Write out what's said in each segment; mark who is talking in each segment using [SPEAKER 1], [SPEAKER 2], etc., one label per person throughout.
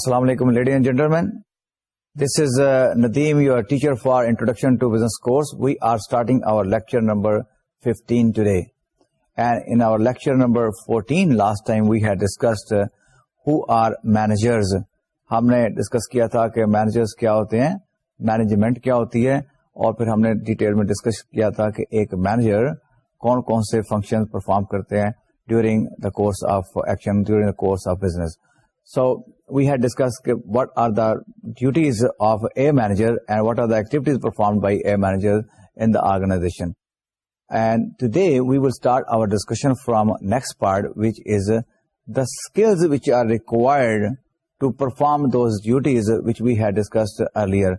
[SPEAKER 1] السلام علیکم lady and gentleman this is Nadeem you are teacher for introduction to business course we we are are starting our our lecture lecture number number and in last time had discussed who managers ہم نے discuss کیا تھا کہ managers کیا ہوتے ہیں management کیا ہوتی ہے اور پھر ہم نے ڈیٹیل میں ڈسکس کیا تھا کہ ایک مینیجر کون کون سے فنکشن پرفارم کرتے ہیں during the course of action during the course of business so we had discuss what are the duties of a manager and what are the activities perform by a manager in the organisation and پرائزیشن we will start our discussion from next part is the skills are required to perform those duties which had discuss earlier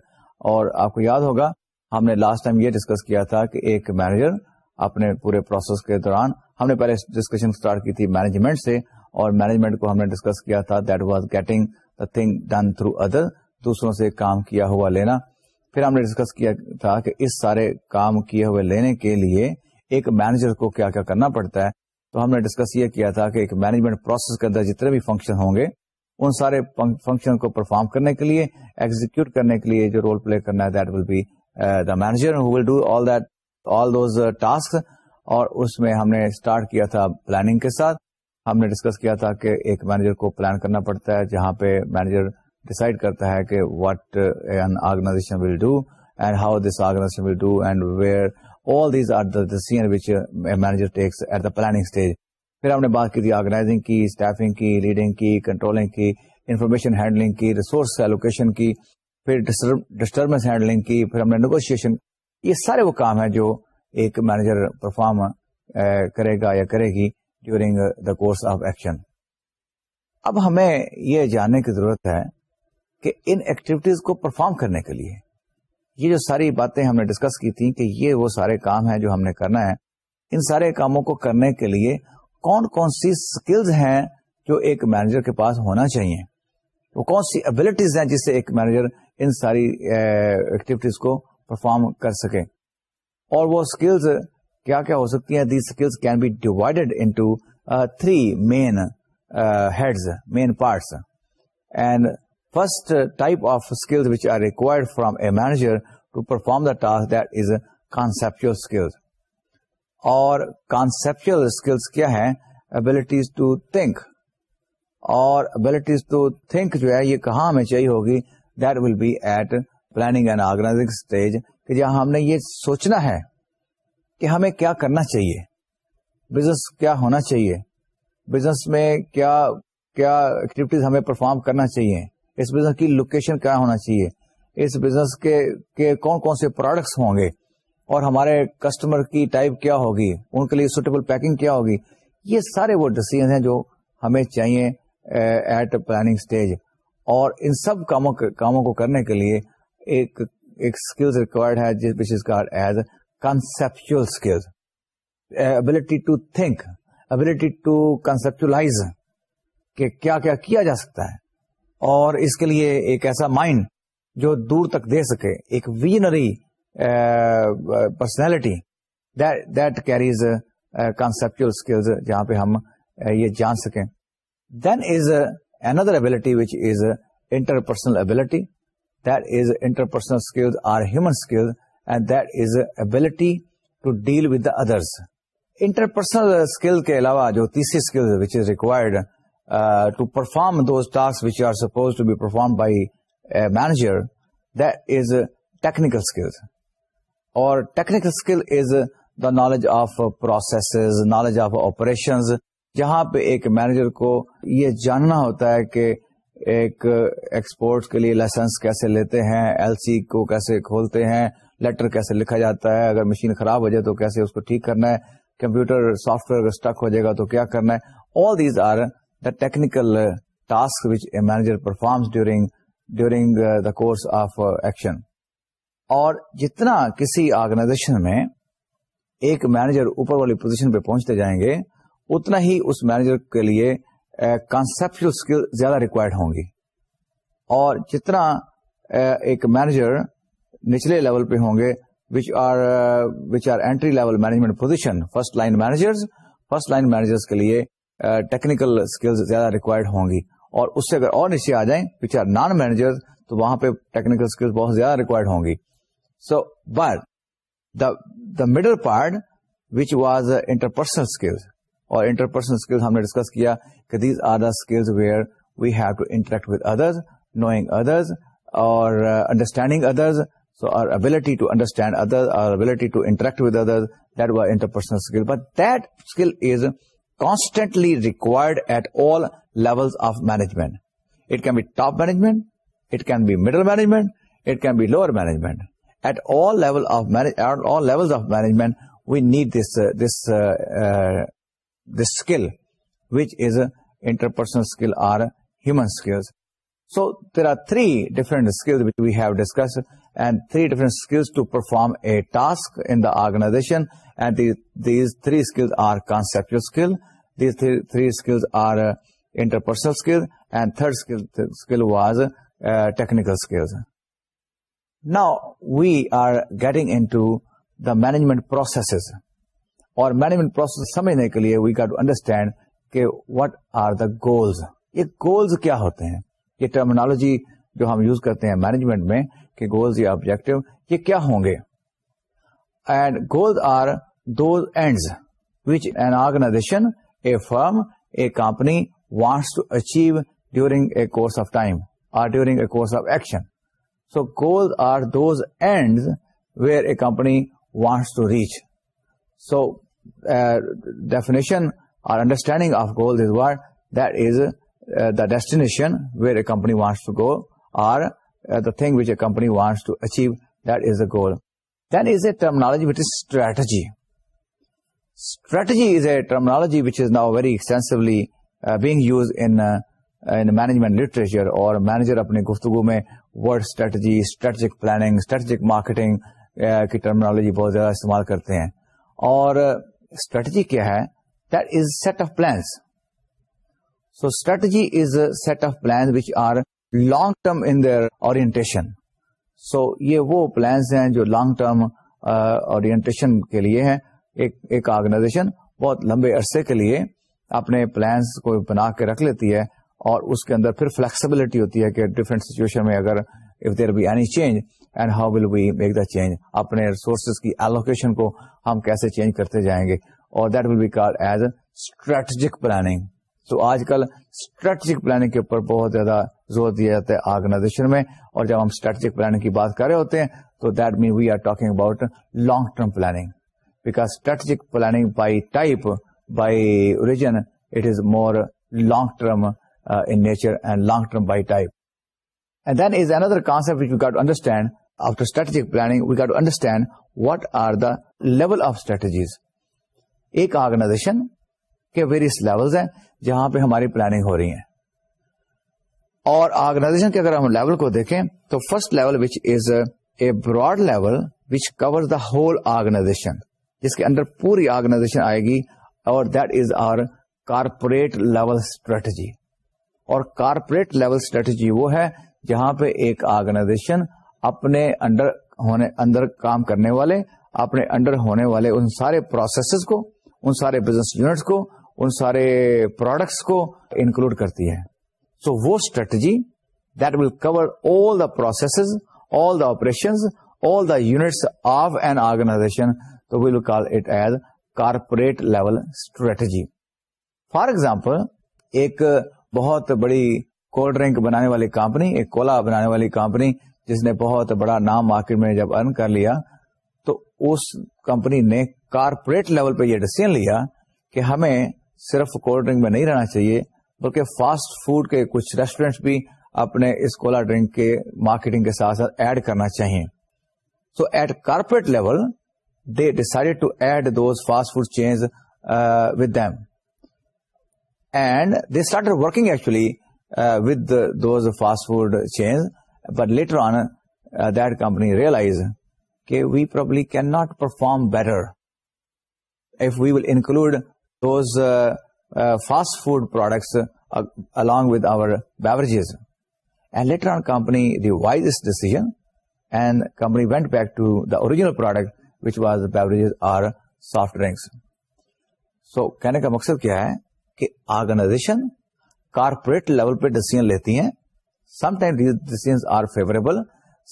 [SPEAKER 1] اور آپ کو یاد ہوگا ہم نے last time یہ discuss کیا تھا کہ ایک مینیجر اپنے پورے پروسیس کے دوران ہم نے پہلے ڈسکشن اسٹارٹ کی تھی مینجمنٹ سے اور مینجمنٹ کو ہم نے ڈسکس کیا تھا that was getting the thing done through other دوسروں سے کام کیا ہوا لینا پھر ہم نے ڈسکس کیا تھا کہ اس سارے کام کیے ہوئے لینے کے لیے ایک مینیجر کو کیا کیا کرنا پڑتا ہے تو ہم نے ڈسکس یہ کیا تھا کہ ایک مینجمنٹ پروسیس کے اندر جتنے بھی فنکشن ہوں گے ان سارے فنکشن کو پرفارم کرنے کے لیے ایگزیکیوٹ کرنے کے لیے جو رول پلے کرنا ہے دیٹ ول بی مینیجر اور اس میں ہم نے اسٹارٹ کیا تھا پلاننگ کے ساتھ ہم نے ڈسکس کیا تھا کہ ایک مینیجر کو پلان کرنا پڑتا ہے جہاں پہ مینیجر ڈسائڈ کرتا ہے کہ what an organization organization will will do do and and how this where all these are which manager takes at the planning stage پھر ہم نے بات کی تھی آرگنائزنگ کی کی اسٹافنگ لیڈنگ کی کنٹرولنگ کی انفارمیشن ہینڈلنگ کی ریسورس ایلوکیشن کی پھر ڈسٹربینس ہینڈلنگ کی پھر ہم نے نیگوشیشن یہ سارے وہ کام ہے جو ایک مینیجر پرفارم eh, کرے گا یا کرے گی during the course of action اب ہمیں یہ جاننے کی ضرورت ہے کہ ان ایکٹیویٹیز کو پرفارم کرنے کے لیے یہ جو ساری باتیں ہم نے ڈسکس کی تھیں کہ یہ وہ سارے کام ہیں جو ہم نے کرنا ہے ان سارے کاموں کو کرنے کے لیے کون کون سی اسکلز ہیں جو ایک مینیجر کے پاس ہونا چاہیے وہ کون سی ابلیٹیز ہیں جس سے ایک مینیجر ان ساری ایکٹیویٹیز uh, کو پرفارم کر سکے اور وہ اسکلز کیا کیا ہو سکتی ہیں these skills can be divided into three main heads main parts and first type of skills which are required from a manager to perform the task that is conceptual اور کانسپچل اسکلس کیا ہے abilities to think اور abilities to think جو ہے یہ کہاں ہمیں چاہیے ہوگی that will be at planning and organising stage کہ جہاں ہم نے یہ سوچنا ہے کہ ہمیں کیا کرنا چاہیے بزنس کیا ہونا چاہیے بزنس میں کیا کیا ایکٹیویٹیز ہمیں پرفارم کرنا چاہیے اس بزنس کی لوکیشن کیا ہونا چاہیے اس بزنس کے کے کون کون سے پروڈکٹس ہوں گے اور ہمارے کسٹمر کی ٹائپ کیا ہوگی ان کے لیے سوٹیبل پیکنگ کیا ہوگی یہ سارے وہ ڈسیزن ہیں جو ہمیں چاہیے ایٹ پلاننگ اسٹیج اور ان سب کاموں کو کرنے کے لیے ایک اسکلز ریکوائرڈ ہے جس is car as conceptual skills ability to think ability to conceptualise کہ کیا کیا کیا جا سکتا ہے اور اس کے لیے ایک ایسا مائنڈ جو دور تک دے سکے ایک visionary personality that carries conceptual skills جہاں پہ ہم eh, یہ جان سکیں then is another ability which is interpersonal ability that is interpersonal skills are human skills and that is ability to deal with the others interpersonal skill کے علاوہ جو تیسری skill which is required to perform those task which are suppose to be perform by manager that is technical skill اور technical skill is the knowledge of processes knowledge of operations جہاں پہ ایک manager کو یہ جاننا ہوتا ہے کہ ایک ایکسپورٹ کے لیے لائسنس کیسے لیتے ہیں ایل سی کو کیسے کھولتے ہیں لیٹر کیسے لکھا جاتا ہے اگر مشین خراب ہو جائے تو کیسے اس کو ٹھیک کرنا ہے کمپیوٹر سافٹ ویئر اگر اسٹک ہو جائے گا تو کیا کرنا ہے all these are the technical task which a manager performs during during the course of action اور جتنا کسی آرگنائزیشن میں ایک مینیجر اوپر والی پوزیشن پہ پہنچتے جائیں گے اتنا ہی اس مینیجر کے لیے کانسپچل uh, اسکل زیادہ ریکوائرڈ ہوں گی اور جتنا uh, ایک مینیجر نچلے لیول پہ ہوں گے which are which are entry level management position first line managers first line managers کے لیے ٹیکنیکل uh, اسکلز زیادہ ریکوائرڈ ہوں گی اور اس سے اگر اور نیچے آ جائیں وچ آر نان مینیجر تو وہاں پہ ٹیکنیکل اسکلز بہت زیادہ ریکوائرڈ ہوں گی so but the the middle part which was interpersonal skills اور انٹرپرسنل اسکلز ہم نے ڈسکس کیا کہ these are the skills where we have to interact with others knowing others اور understanding uh, others or ability to understand other ability to interact with ادرپرسنل but that skill is constantly required at all of management کیومنس so there are three different view discuss and three different skills to perform a task in the organization are conceptual three are interpersonal third was technical نا we are getting in to the management process اور management process سمجھنے کے لیے we can understand کہ what are the goals یہ goals کیا ہوتے ہیں یہ ٹرمنالوجی جو ہم یوز کرتے ہیں مینجمنٹ میں کہ گولز یا آبجیکٹو یہ کیا ہوں گے and goals are those ends which an organization a firm a company wants to achieve during a course of time or during a course of action so goals are those ends where a company wants to reach so definition or understanding of goals is that is the destination where a company wants to go or thing which a to achieve goal is a terminology strategy is a terminology اور manager اپنی گفتگو میں planning strategic marketing کی terminology بہت زیادہ استعمال کرتے ہیں اور اسٹریٹجی کیا ہے that is set of plans so strategy is set of plan long term in their orientation so یہ وہ پلانس ہیں جو لانگ ٹرم uh, کے لیے ہیں ایک ایک آرگنائزیشن بہت لمبے عرصے کے لیے اپنے پلانس کو بنا کے رکھ لیتی ہے اور اس کے اندر پھر فلیکسیبلٹی ہوتی ہے کہ ڈفرینٹ سچویشن میں اگر if there be any change and how will be make the change اپنے ریسورسز کی ایلوکیشن کو ہم کیسے چینج کرتے جائیں گے اور that will be call as a strategic planning تو آج کل اسٹریٹجک پلاننگ کے اوپر بہت زیادہ زور دیا جاتا ہے آرگنائزیشن میں اور جب ہم اسٹریٹجک پلاننگ کی بات کر رہے ہوتے ہیں تو that mean we are talking about long term planning because strategic planning by by type it is more long term in nature and long term by type and then is another concept we got understand after strategic planning we got understand what are the level of strategies ایک organization کے various levels ہیں جہاں پہ ہماری planning ہو رہی ہیں اور organization کے اگر ہم لیول کو دیکھیں تو first level which is a broad level which cover the whole organization جس کے اندر پوری آرگنائزیشن آئے گی اور that is are corporate level strategy اور کارپوریٹ لیول اسٹریٹجی وہ ہے جہاں پہ ایک آرگنائزیشن اپنے انڈر ہونے اندر کام کرنے والے اپنے انڈر ہونے والے ان سارے پروسیسز کو ان سارے بزنس یونٹس کو ان سارے پروڈکٹس کو انکلوڈ کرتی ہے سو وہ strategy that will cover all the process all the operation all the units of an organization we will call it as corporate level strategy for example ایک بہت بڑی کولڈ ڈرنک بنانے والی company ایک کولا بنانے والی کمپنی جس نے بہت بڑا نام مارکیٹ میں جب ارن کر لیا تو اس کمپنی نے کارپوریٹ لیول پہ یہ ڈسیزن لیا کہ ہمیں صرف کولڈ ڈرنک میں نہیں رہنا چاہیے بلکہ فاسٹ فوڈ کے کچھ ریسٹورینٹ بھی اپنے اس کولا ڈرنک کے مارکیٹنگ کے ساتھ ساتھ ایڈ کرنا چاہیے so at corporate level they decided to add those fast food chain with them and they start working actually with those fast food chain but later on that company realise کہ we probably can not perform better if we will include fast food products along with our beverage later company revise decision and company went back to the original product was beverages or soft drinks so کہنے کا مقصد کیا ہے کہ organization corporate level پہ decision لیتی ہیں some time these decisions are favourable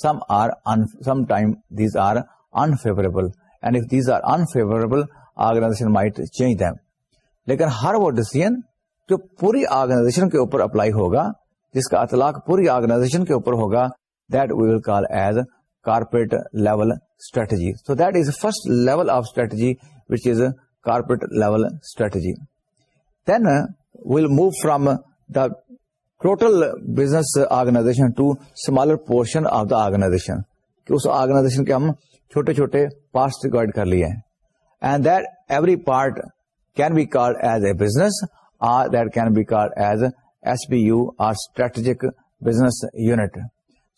[SPEAKER 1] some time these are unfavourable and if these are unfavourable organization change them لیکن ہر وہ ڈسیزن جو پوری آرگنائزیشن کے اوپر اپلائی ہوگا جس کا اطلاق پوری آرگنائزیشن کے اوپر ہوگا that we will call as corporate level strategy so that is first level of strategy which is corporate level strategy then we'll move from the total business organization to smaller portion of the organization اس organization کے ہم چھوٹے چھوٹے parts کر لیے and that every part can be called as a business can be called as S P U or strategic business unit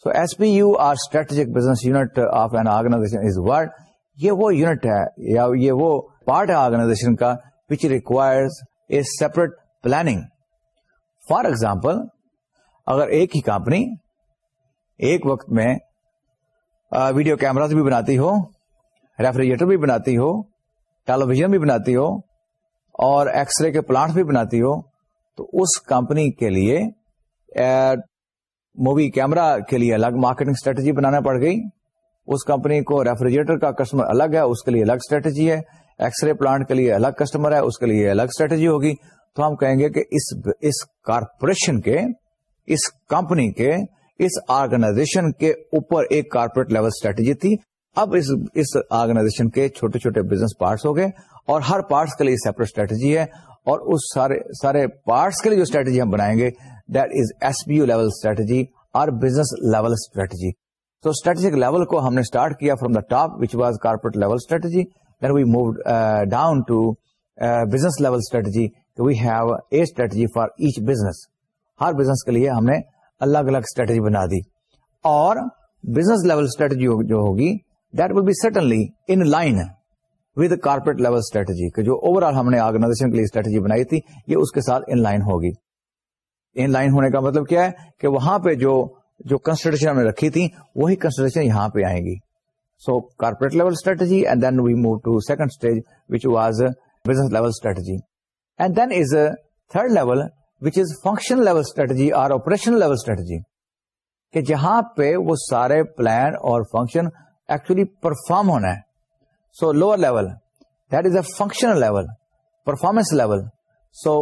[SPEAKER 1] so S P U or strategic business unit of an organization world یہ وہ unit ہے یا یہ وہ part ہے organization کا which requires a separate planning for example اگر ایک ہی کمپنی ایک وقت میں ویڈیو کیمراز بھی بناتی ہو ریفریجریٹر بھی بناتی ہو ٹیلی ویژن بھی بناتی ہو اور ایکس رے کے پلاٹ بھی بناتی ہو تو اس کمپنی کے لیے مووی کیمرا کے لیے الگ مارکیٹنگ اسٹریٹجی بنانا پڑ گئی اس کمپنی کو ریفریجریٹر کا کسٹمر الگ ہے اس کے لیے الگ اسٹریٹجی ہے ایکس رے پلانٹ کے لیے الگ کسٹمر ہے اس کے لیے الگ اسٹریٹجی ہوگی تو ہم کہیں گے کہ اس اس کارپوریشن کے اس کمپنی کے اس آرگنائزیشن کے اوپر ایک کارپوریٹ لیول اسٹریٹجی تھی اب اس اس آرگنائزیشن کے چھوٹے چھوٹے بزنس پارٹس ہو گئے اور ہر پارٹس کے لیے سیپریٹ اسٹریٹجی ہے اور اس سارے سارے پارٹس کے لیے جو اسٹریٹجی ہم بنائیں گے that is S B U level level strategy strategy اور بزنس تو اسٹریٹجک لیول کو ہم نے اسٹارٹ کیا from the top which was corporate level strategy then we move down to business level strategy we have a strategy for each business ہر business کے لیے ہم نے الگ الگ اسٹریٹجی بنا دی اور بزنس لیول اسٹریٹجی جو ہوگی جو لائن ہونے کا مطلب کیا ہے کہ وہاں پہ جو نے رکھی تھی وہی کنسٹیٹریشن یہاں پہ آئیں گی so corporate level and then we move to second stage which was business level strategy and then is third level function level strategy اور جہاں پہ وہ سارے پلان اور فنکشن ایکچولی پرفارم ہونا ہے so lower level that is a functional level performance level so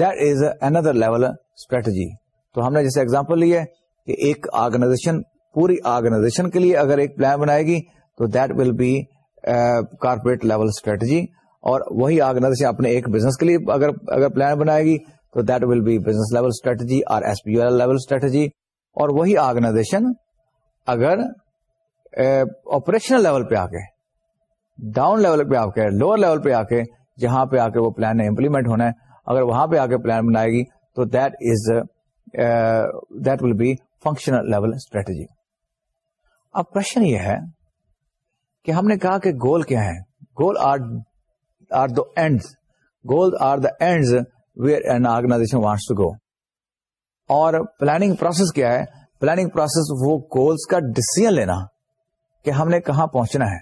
[SPEAKER 1] that is another level strategy تو ہم نے جیسے ایگزامپل لی ہے کہ ایک آرگنائزیشن پوری آرگنائزیشن کے لیے اگر ایک پلان بنائے گی تو that will be corporate level strategy اور وہی آرگنائزیشن اپنے ایک بزنس کے لیے اگر اگر پلان بنائے گی تو that will be business level strategy اور ایس پی لیول اسٹریٹجی اور وہی آرگنائزیشن اگر آپریشنل لیول پہ آ کے ڈاؤن لیول پہ آ کے لوور لیول پہ آ کے جہاں پہ آ کے وہ پلان امپلیمنٹ ہونا ہے اگر وہاں پہ آ کے پلان بنائے گی تو that is that will be functional level strategy اب کوشچن یہ ہے کہ ہم نے کہا کہ گول کیا ہے goal are are end goal are the end where an organization wants to go اور پلاننگ پروسیس کیا ہے پلاننگ پروسیس وہ گولس کا ڈسیزن لینا کہ ہم نے کہاں پہنچنا ہے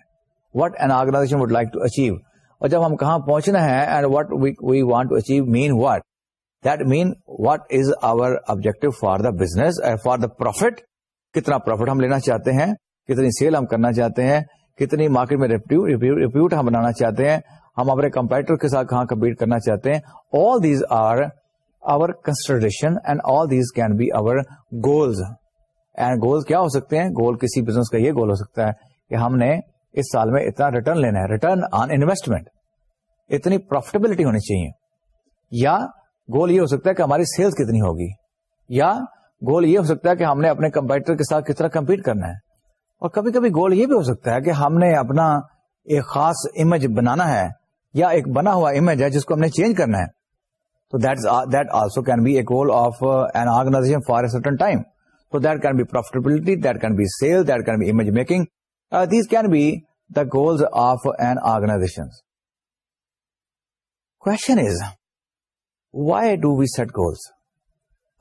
[SPEAKER 1] what an organization would like to achieve اور جب ہم کہاں پہنچنا ہے and what we want to achieve mean what mean what is our objective for the business for the profit کتنا پروفیٹ ہم لینا چاہتے ہیں کتنی سیل ہم کرنا چاہتے ہیں کتنی مارکیٹ میں ریپیوٹ ہم بنانا چاہتے ہیں ہم اپنے کمپیٹر کے ساتھ کہاں کمپیٹ کرنا چاہتے ہیں all these are our consideration and all these can be our goals and goal کیا ہو سکتے ہیں گول کسی بزنس کا یہ گول ہو سکتا ہے کہ ہم نے اس سال میں اتنا ریٹرن لینا ہے ریٹرن آن انویسٹمنٹ اتنی پروفیٹیبلٹی ہونی چاہیے یا گول یہ ہو سکتا ہے کہ ہماری سیلس کتنی ہوگی یا گول یہ ہو سکتا ہے کہ ہم نے اپنے کمپیوٹر کے ساتھ کس طرح کمپیٹ کرنا ہے اور کبھی کبھی گول یہ بھی ہو سکتا ہے کہ ہم نے اپنا ایک خاص امیج بنانا ہے یا ایک بنا ہوا امیج ہے جس کو ہم نے چینج کرنا ہے تو that also can be a goal of an organization for a certain time So that can be profitability, that can be sales, that can be image making. Uh, these can be the goals of an organization. Question is, why do we set goals?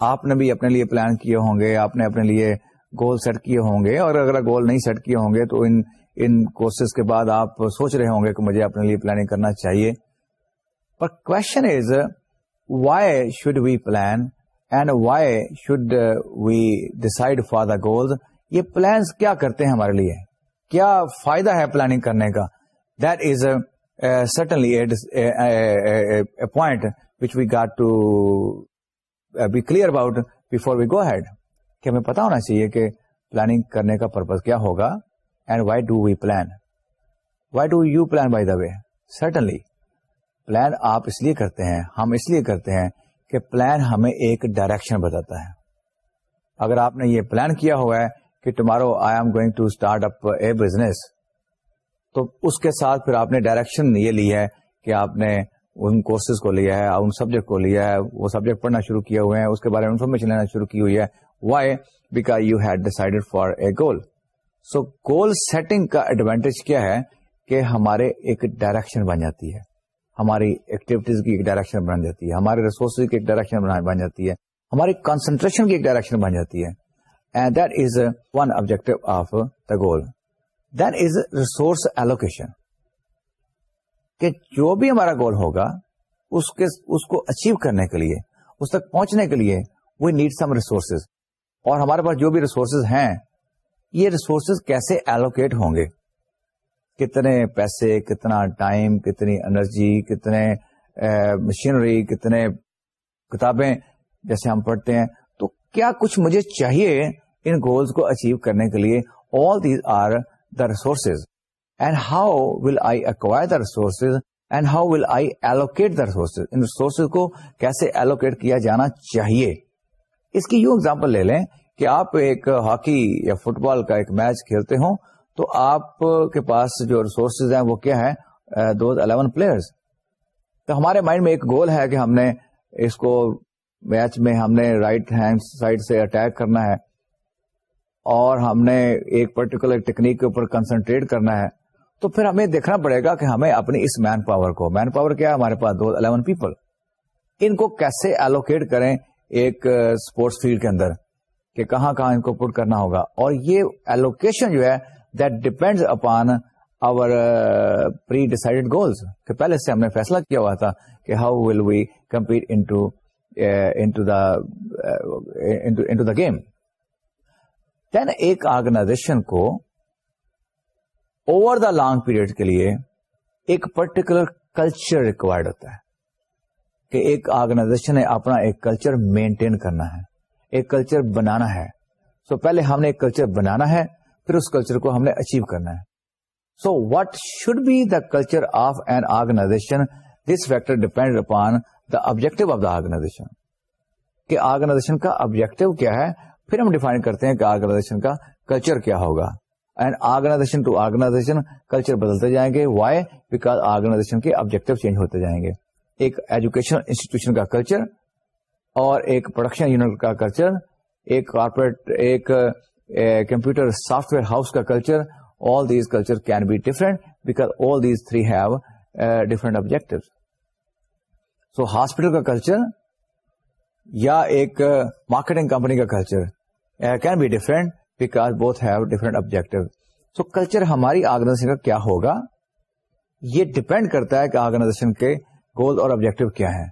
[SPEAKER 1] آپ نے بھی اپنے لیے plan کیے ہوں گے آپ نے اپنے لیے گول سیٹ کیے ہوں گے اور اگر گول نہیں سیٹ کیے ہوں گے تو ان ان کورسز کے بعد آپ سوچ رہے ہوں گے کہ مجھے اپنے لیے پلاننگ کرنا چاہیے پر question is why should we plan and why should we decide for the goals یہ پلانس کیا کرتے ہیں ہمارے لیے کیا فائدہ ہے پلاننگ کرنے کا that is سٹنلی point which we got to be clear about before we go ahead کہ ہمیں پتا ہونا چاہیے کہ پلاننگ کرنے کا پرپز کیا ہوگا and why do we plan why do you plan by the way سٹنلی plan آپ اس لیے کرتے ہیں ہم اس لیے کرتے ہیں کہ پلان ہمیں ایک ڈائریکشن بتاتا ہے اگر آپ نے یہ پلان کیا ہوا ہے کہ tomorrow I am going to start up a business تو اس کے ساتھ پھر آپ نے ڈائریکشن یہ لی ہے کہ آپ نے ان کورسز کو لیا ہے ان سبجیکٹ کو لیا ہے وہ سبجیکٹ پڑھنا شروع کیا ہوئے ہیں اس کے بارے میں انفارمیشن لینا شروع کی ہوئی ہے why because you had decided for a goal so goal setting کا ایڈوانٹیج کیا ہے کہ ہمارے ایک ڈائریکشن بن جاتی ہے ہماری ایکٹیویٹیز کی ایک ڈائریکشن بن جاتی ہے ہمارے ریسورسز کی ایک ڈائریکشن بن جاتی ہے ہماری کانسنٹریشن کی ایک ڈائریکشن بن جاتی ہے and that is one objective of the goal is resource allocation کہ جو بھی ہمارا گول ہوگا اس کے اس کو اچیو کرنے کے لیے اس تک پہنچنے کے لیے وی نیڈ سم ریسورسز اور ہمارے پاس جو بھی ریسورسز ہیں یہ ریسورسز کیسے ایلوکیٹ ہوں گے کتنے پیسے کتنا ٹائم کتنی انرجی کتنے مشینری کتنے کتابیں جیسے ہم پڑھتے ہیں تو کیا کچھ مجھے چاہیے ان گولز کو اچیو کرنے کے لیے all these are the resources and how will I acquire the resources and how will I allocate the resources ان ریسورسز کو کیسے ایلوکیٹ کیا جانا چاہیے اس کی یوں ایگزامپل لے لیں کہ آپ ایک ہاکی یا فٹ بال کا ایک میچ کھیلتے ہوں تو آپ کے پاس جو ریسورسز ہیں وہ کیا ہے دو الیون پلیئرز تو ہمارے مائنڈ میں ایک گول ہے کہ ہم نے اس کو میچ میں ہم نے رائٹ ہینڈ سائڈ سے اٹیک کرنا ہے اور ہم نے ایک پرٹیکولر ٹیکنیک کے اوپر کنسنٹریٹ کرنا ہے تو پھر ہمیں دیکھنا پڑے گا کہ ہمیں اپنی اس مین پاور کو مین پاور کیا ہے ہمارے پاس دو الیون پیپل ان کو کیسے ایلوکیٹ کریں ایک اسپورٹس uh, فیلڈ کے اندر کہ کہاں کہاں ان کو پٹ کرنا ہوگا اور یہ ایلوکیشن جو ہے that upon our pre decide goals کہ پہلے سے ہم نے فیصلہ کیا ہوا تھا کہ how will we compete into the game then ایک آرگنائزیشن کو اوور دا لانگ پیریڈ کے لیے ایک پرٹیکولر کلچر ریکوائرڈ ہوتا ہے کہ ایک آرگنائزیشن نے اپنا ایک کلچر مینٹین کرنا ہے ایک کلچر بنانا ہے سو so, پہلے ہم نے ایک کلچر بنانا ہے پھر اس کلچر کو ہم نے اچیو کرنا ہے so what should be the culture of an organization this factor depend upon the objective of the organization کہ آرگنائزیشن کا آبجیکٹو کیا ہے پھر ہم ڈیفائن کرتے ہیں کہ آرگنائزیشن کا کلچر کیا ہوگا and organization to organization culture بدلتے جائیں گے وائی بیکاز آرگنائزیشن کے آبجیکٹو چینج ہوتے جائیں گے ایک ایجوکیشن انسٹیٹیوشن کا کلچر اور ایک پروڈکشن یونٹ کا کلچر ایک کارپوریٹ ایک کمپیوٹر سافٹ ویئر ہاؤس کا culture all these culture can be different three have different objective so hospital کا کلچر یا ایک مارکیٹنگ uh, کمپنی کا culture can be different because both have different objective so culture ہماری organization کا کیا ہوگا یہ ڈپینڈ کرتا ہے کہ آرگنائزیشن کے گول اور آبجیکٹو کیا ہے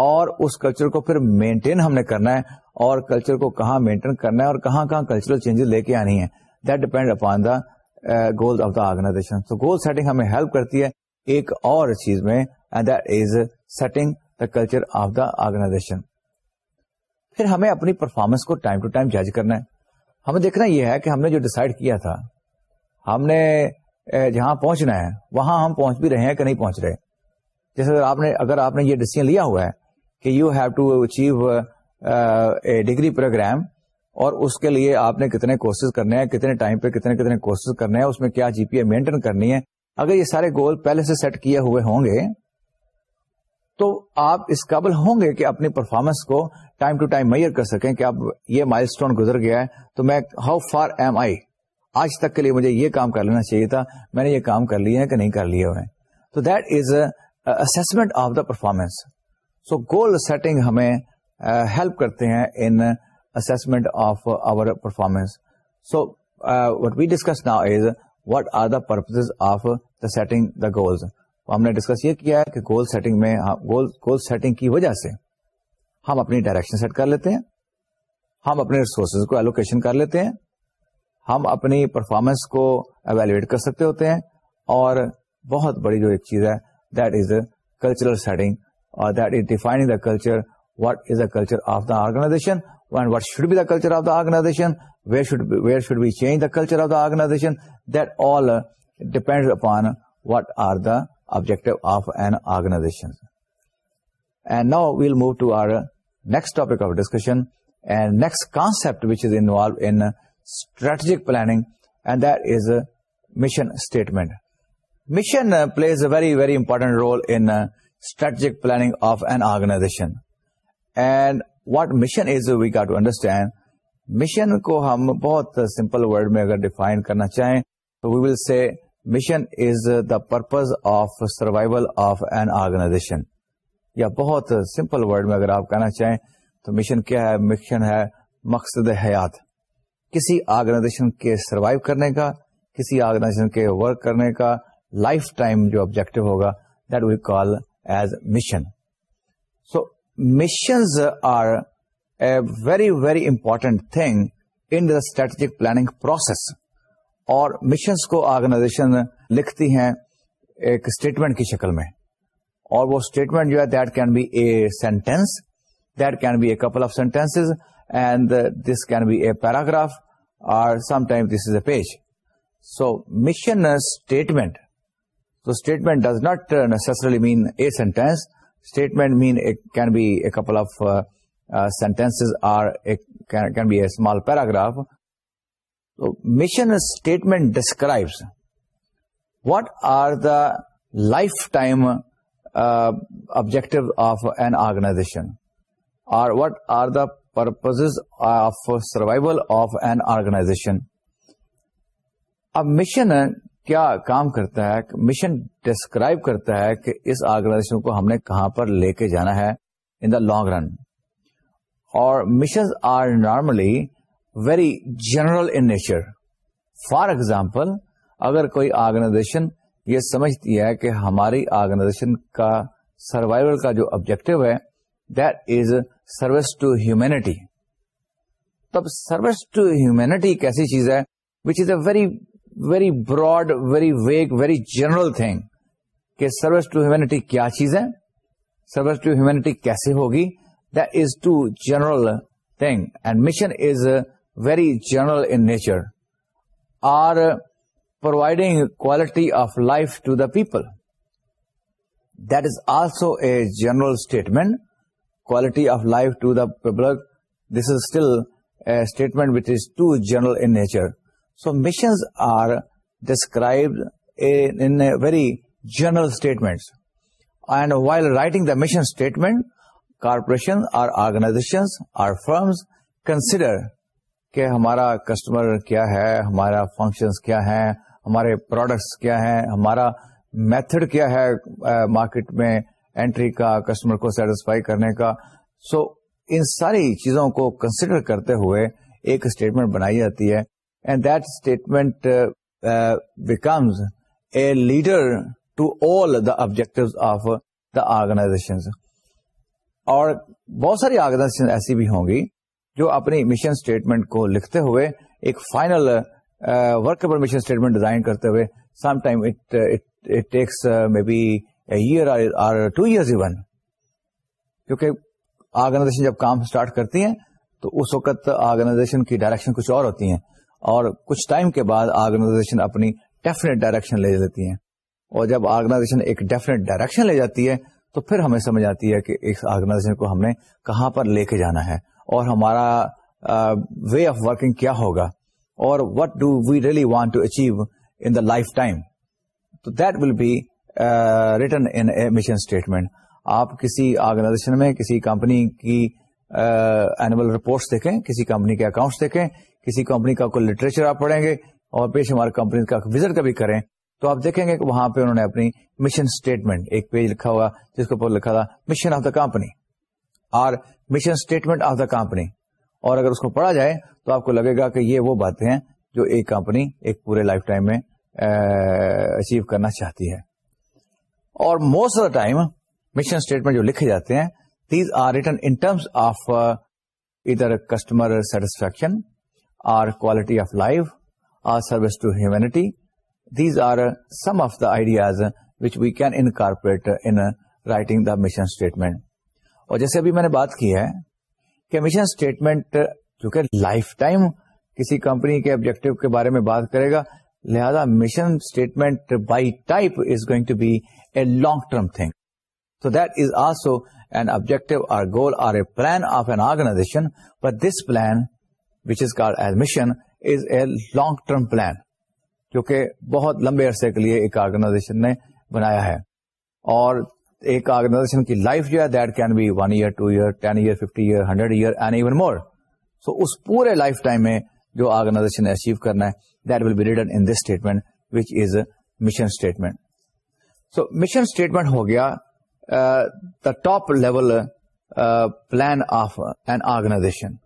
[SPEAKER 1] اور اس کلچر کو پھر مینٹین ہم نے کرنا ہے اور کلچر کو کہاں مینٹین کرنا ہے اور کہاں کہاں کلچرل چینج لے کے آنی ہے that upon the goal of the organization تو گول سیٹنگ ہمیں ہیلپ کرتی ہے ایک اور چیز میں and that is setting the culture of the organization پھر ہمیں اپنی پرفارمنس کو ٹائم ٹو ٹائم جج کرنا ہے ہمیں دیکھنا یہ ہے کہ ہم نے جو ڈسائڈ کیا تھا ہم نے uh, جہاں پہنچنا ہے وہاں ہم پہنچ بھی رہے ہیں کہ نہیں پہنچ رہے جیسے اگر آپ نے یہ ڈسیزن لیا ہوا ہے کہ you have to achieve degree programme اور اس کے لیے آپ نے کتنے کورسز کرنے ہیں کتنے ٹائم پہ کتنے کتنے کورسز کرنے ہیں اس میں کیا جی پی اے مینٹین کرنی ہے اگر یہ سارے گول پہلے سے سیٹ کیے ہوئے ہوں گے تو آپ اس قابل ہوں گے کہ اپنی پرفارمنس کو ٹائم ٹو ٹائم میئر کر سکیں کہ اب یہ مائل اسٹون گزر گیا ہے تو میں ہاؤ فار ایم آئی آج تک کے لیے مجھے یہ کام کر لینا چاہیے تھا میں نے یہ کام کر لیا ہے کہ نہیں کر لیے تو that is assessment of the performance so goal setting ہمیں ہیلپ کرتے ہیں in assessment of our performance so what we discuss now is what are the purpose of the setting the goals ہم نے ڈسکس یہ کیا ہے کہ goal setting میں ہاں, کی وجہ سے ہم اپنی ڈائریکشن سیٹ کر لیتے ہیں ہم اپنے ریسورسز کو ایلوکیشن کر لیتے ہیں ہم اپنی پرفارمنس کو ایویلویٹ کر سکتے ہوتے ہیں اور بہت بڑی جو ایک چیز ہے دیٹ از کلچرل سیٹنگ اور that is defining the culture what is the culture of the organization and what should be the culture of the organization, where should we change the culture of the organization. That all uh, depends upon what are the objective of an organization. And now we'll move to our next topic of discussion and next concept which is involved in strategic planning, and that is mission statement. Mission uh, plays a very, very important role in uh, strategic planning of an organization. And what mission is we got to understand mission کو ہم بہت simple word میں اگر define کرنا چاہیں تو we will mission is the purpose of survival of an organization یا بہت سمپل ورڈ میں اگر آپ کہنا چاہیں تو مشن کیا ہے مشن ہے مقصد حیات کسی آرگنائزیشن کے سروائو کرنے کا کسی آرگنائزیشن کے ورک کرنے کا لائف ٹائم جو آبجیکٹو ہوگا that we call as mission so missions are a very very important thing in the strategic planning process اور مشنس کو آرگنائزیشن لکھتی ہیں ایک اسٹیٹمنٹ کی شکل میں اور وہ اسٹیٹمنٹ جو ہے that can be a sentence that can be a couple of sentence and this can be a paragraph اور sometime this is a page so mission statement so statement does not necessary mean a sentence Statement mean it can be a couple of uh, uh, sentences, or it can be a small paragraph. So, mission statement describes what are the lifetime uh, objectives of an organization, or what are the purposes of survival of an organization. A mission کیا کام کرتا ہے mission describe کرتا ہے کہ اس organization کو ہم نے کہاں پر لے کے جانا ہے ان دا لانگ رن اور mission are normally very general in nature for example اگر کوئی آرگنائزیشن یہ سمجھتی ہے کہ ہماری آرگنائزیشن کا سروائول کا جو آبجیکٹو ہے that is service to humanity تب سروس ٹو ایک ایسی چیز ہے which is a very very broad very vague very general thing کہ سروس ٹو ہیومینٹی کیا چیز ہے سروس ٹو ہیومینٹی کیسے ہوگی this too general thing and mission is very general in nature are providing quality of life to the people that is also a general statement quality of life to the people this is still a statement is too general in nature so missions are very general statement and while writing the mission statement corporation are organization are firms consider کہ ہمارا customer کیا ہے ہمارا functions کیا ہیں ہمارے products کیا ہیں ہمارا میتھڈ کیا ہے مارکیٹ میں انٹری کا کسٹمر کو سیٹسفائی کرنے کا سو so, ان ساری چیزوں کو کنسیڈر کرتے ہوئے ایک اسٹیٹمنٹ بنائی جاتی ہے and then becomes a leader to all the object of the organization اور بہت ساری آرگنائزیشن ایسی بھی ہوں گی جو اپنی مشن اسٹیٹمنٹ کو لکھتے ہوئے ایک final workable mission statement design کرتے ہوئے some time takes may be a year to years even کیونکہ آرگنائزیشن جب کام اسٹارٹ کرتی ہیں تو اس وقت آرگنائزیشن کی ڈائریکشن کچھ اور ہوتی ہیں اور کچھ ٹائم کے بعد آرگنائزیشن اپنی ڈیفینیٹ ڈائریکشن لے لیتی ہیں اور جب آرگنائزیشن ایک ڈیفینیٹ ڈائریکشن لے جاتی ہے تو پھر ہمیں سمجھ آتی ہے کہ اس آرگنائزیشن کو ہم نے کہاں پر لے کے جانا ہے اور ہمارا وے آف ورکنگ کیا ہوگا اور what do we really want to achieve in the lifetime تو that will be return in mission statement آپ کسی آرگنائزیشن میں کسی کمپنی کی رپورٹس دیکھیں کسی کمپنی کے اکاؤنٹس دیکھیں کسی کمپنی کا کوئی لٹریچر آپ پڑھیں گے اور پیش کمپنی کا وزٹ کبھی کریں تو آپ دیکھیں گے کہ وہاں پہ انہوں نے اپنی مشن اسٹیٹمنٹ ایک پیج لکھا ہوا جس کے اوپر لکھا تھا مشن آف دا کمپنی اور mission statement of the company اور اگر اس کو پڑھا جائے تو آپ کو لگے گا کہ یہ وہ باتیں ہیں جو ایک کمپنی ایک پورے لائف ٹائم میں اچیو کرنا چاہتی ہے اور most of the time mission statement جو لکھے جاتے ہیں these are in terms of either customer satisfaction or quality of life or service to humanity these are some of the ideas which we can incorporate uh, writing the mission statement اور جیسے ابھی میں نے بات کی ہے کہ mission statement چونکہ لائف ٹائم کسی کمپنی کے آبجیکٹو کے بارے میں بات کرے گا لہذا mission statement by type is going to be a long term thing so that is also an objective or goal or a plan of an organization but this plan which is car as mission is a long term plan جو کہ بہت لمبے عرصے کے لیے ایک organization نے بنایا ہے اور ایک آرگنائزیشن کی لائف جو ہے that can be one year two year ten year fifty year hundred year and even more so اس پورے لائف ٹائم میں جو آرگنائزیشن نے اچیو کرنا ہے that will be written in this statement which is mission statement so mission statement ہو گیا the top level plan of an organization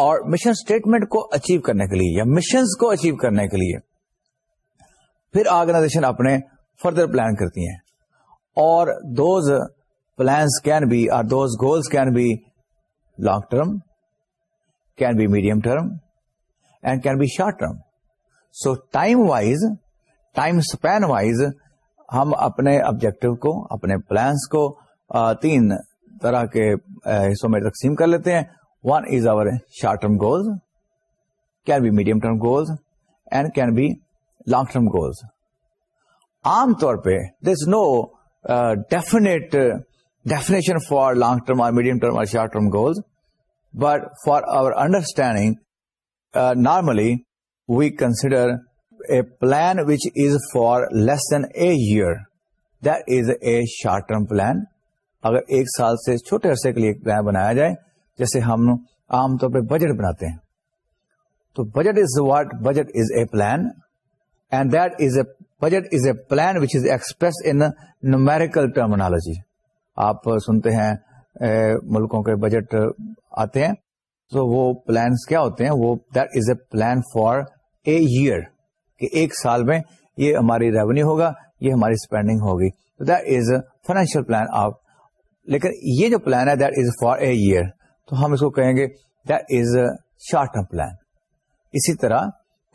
[SPEAKER 1] اور مشن اسٹیٹمنٹ کو اچیو کرنے کے لیے یا مشنز کو اچیو کرنے کے لیے پھر آرگنائزیشن اپنے فردر پلان کرتی ہیں اور دوز پلانس کین بی اور those goals can be long term can be medium term and can be short term so time wise time span wise ہم اپنے آبجیکٹو کو اپنے پلانس کو تین طرح کے حصوں میں تقسیم کر لیتے ہیں one is over short term goals can be medium term goals and can be long term goals عام طور پہ there is no definite definition for long term اور میڈیم ٹرم اور short term goals but for our understanding normally we consider a plan which is for less than a year this a short term plan اگر ایک سال سے چھوٹے عرصے کے لیے پلان بنایا جائے جیسے ہم عام طور پہ بجٹ بناتے ہیں تو budget is what budget is a plan and that is a budget is a plan which is express in numerical terminology آپ سنتے ہیں ملکوں کے بجٹ آتے ہیں تو وہ پلانس کیا ہوتے ہیں وہ that is a plan for a year کہ ایک سال میں یہ ہماری ریونیو ہوگا یہ ہماری اسپینڈنگ ہوگی تو از اے فائنینشیل پلان آپ لیکن یہ جو پلان ہے that is for a year تو ہم اس کو کہیں گے that is short term plan اسی طرح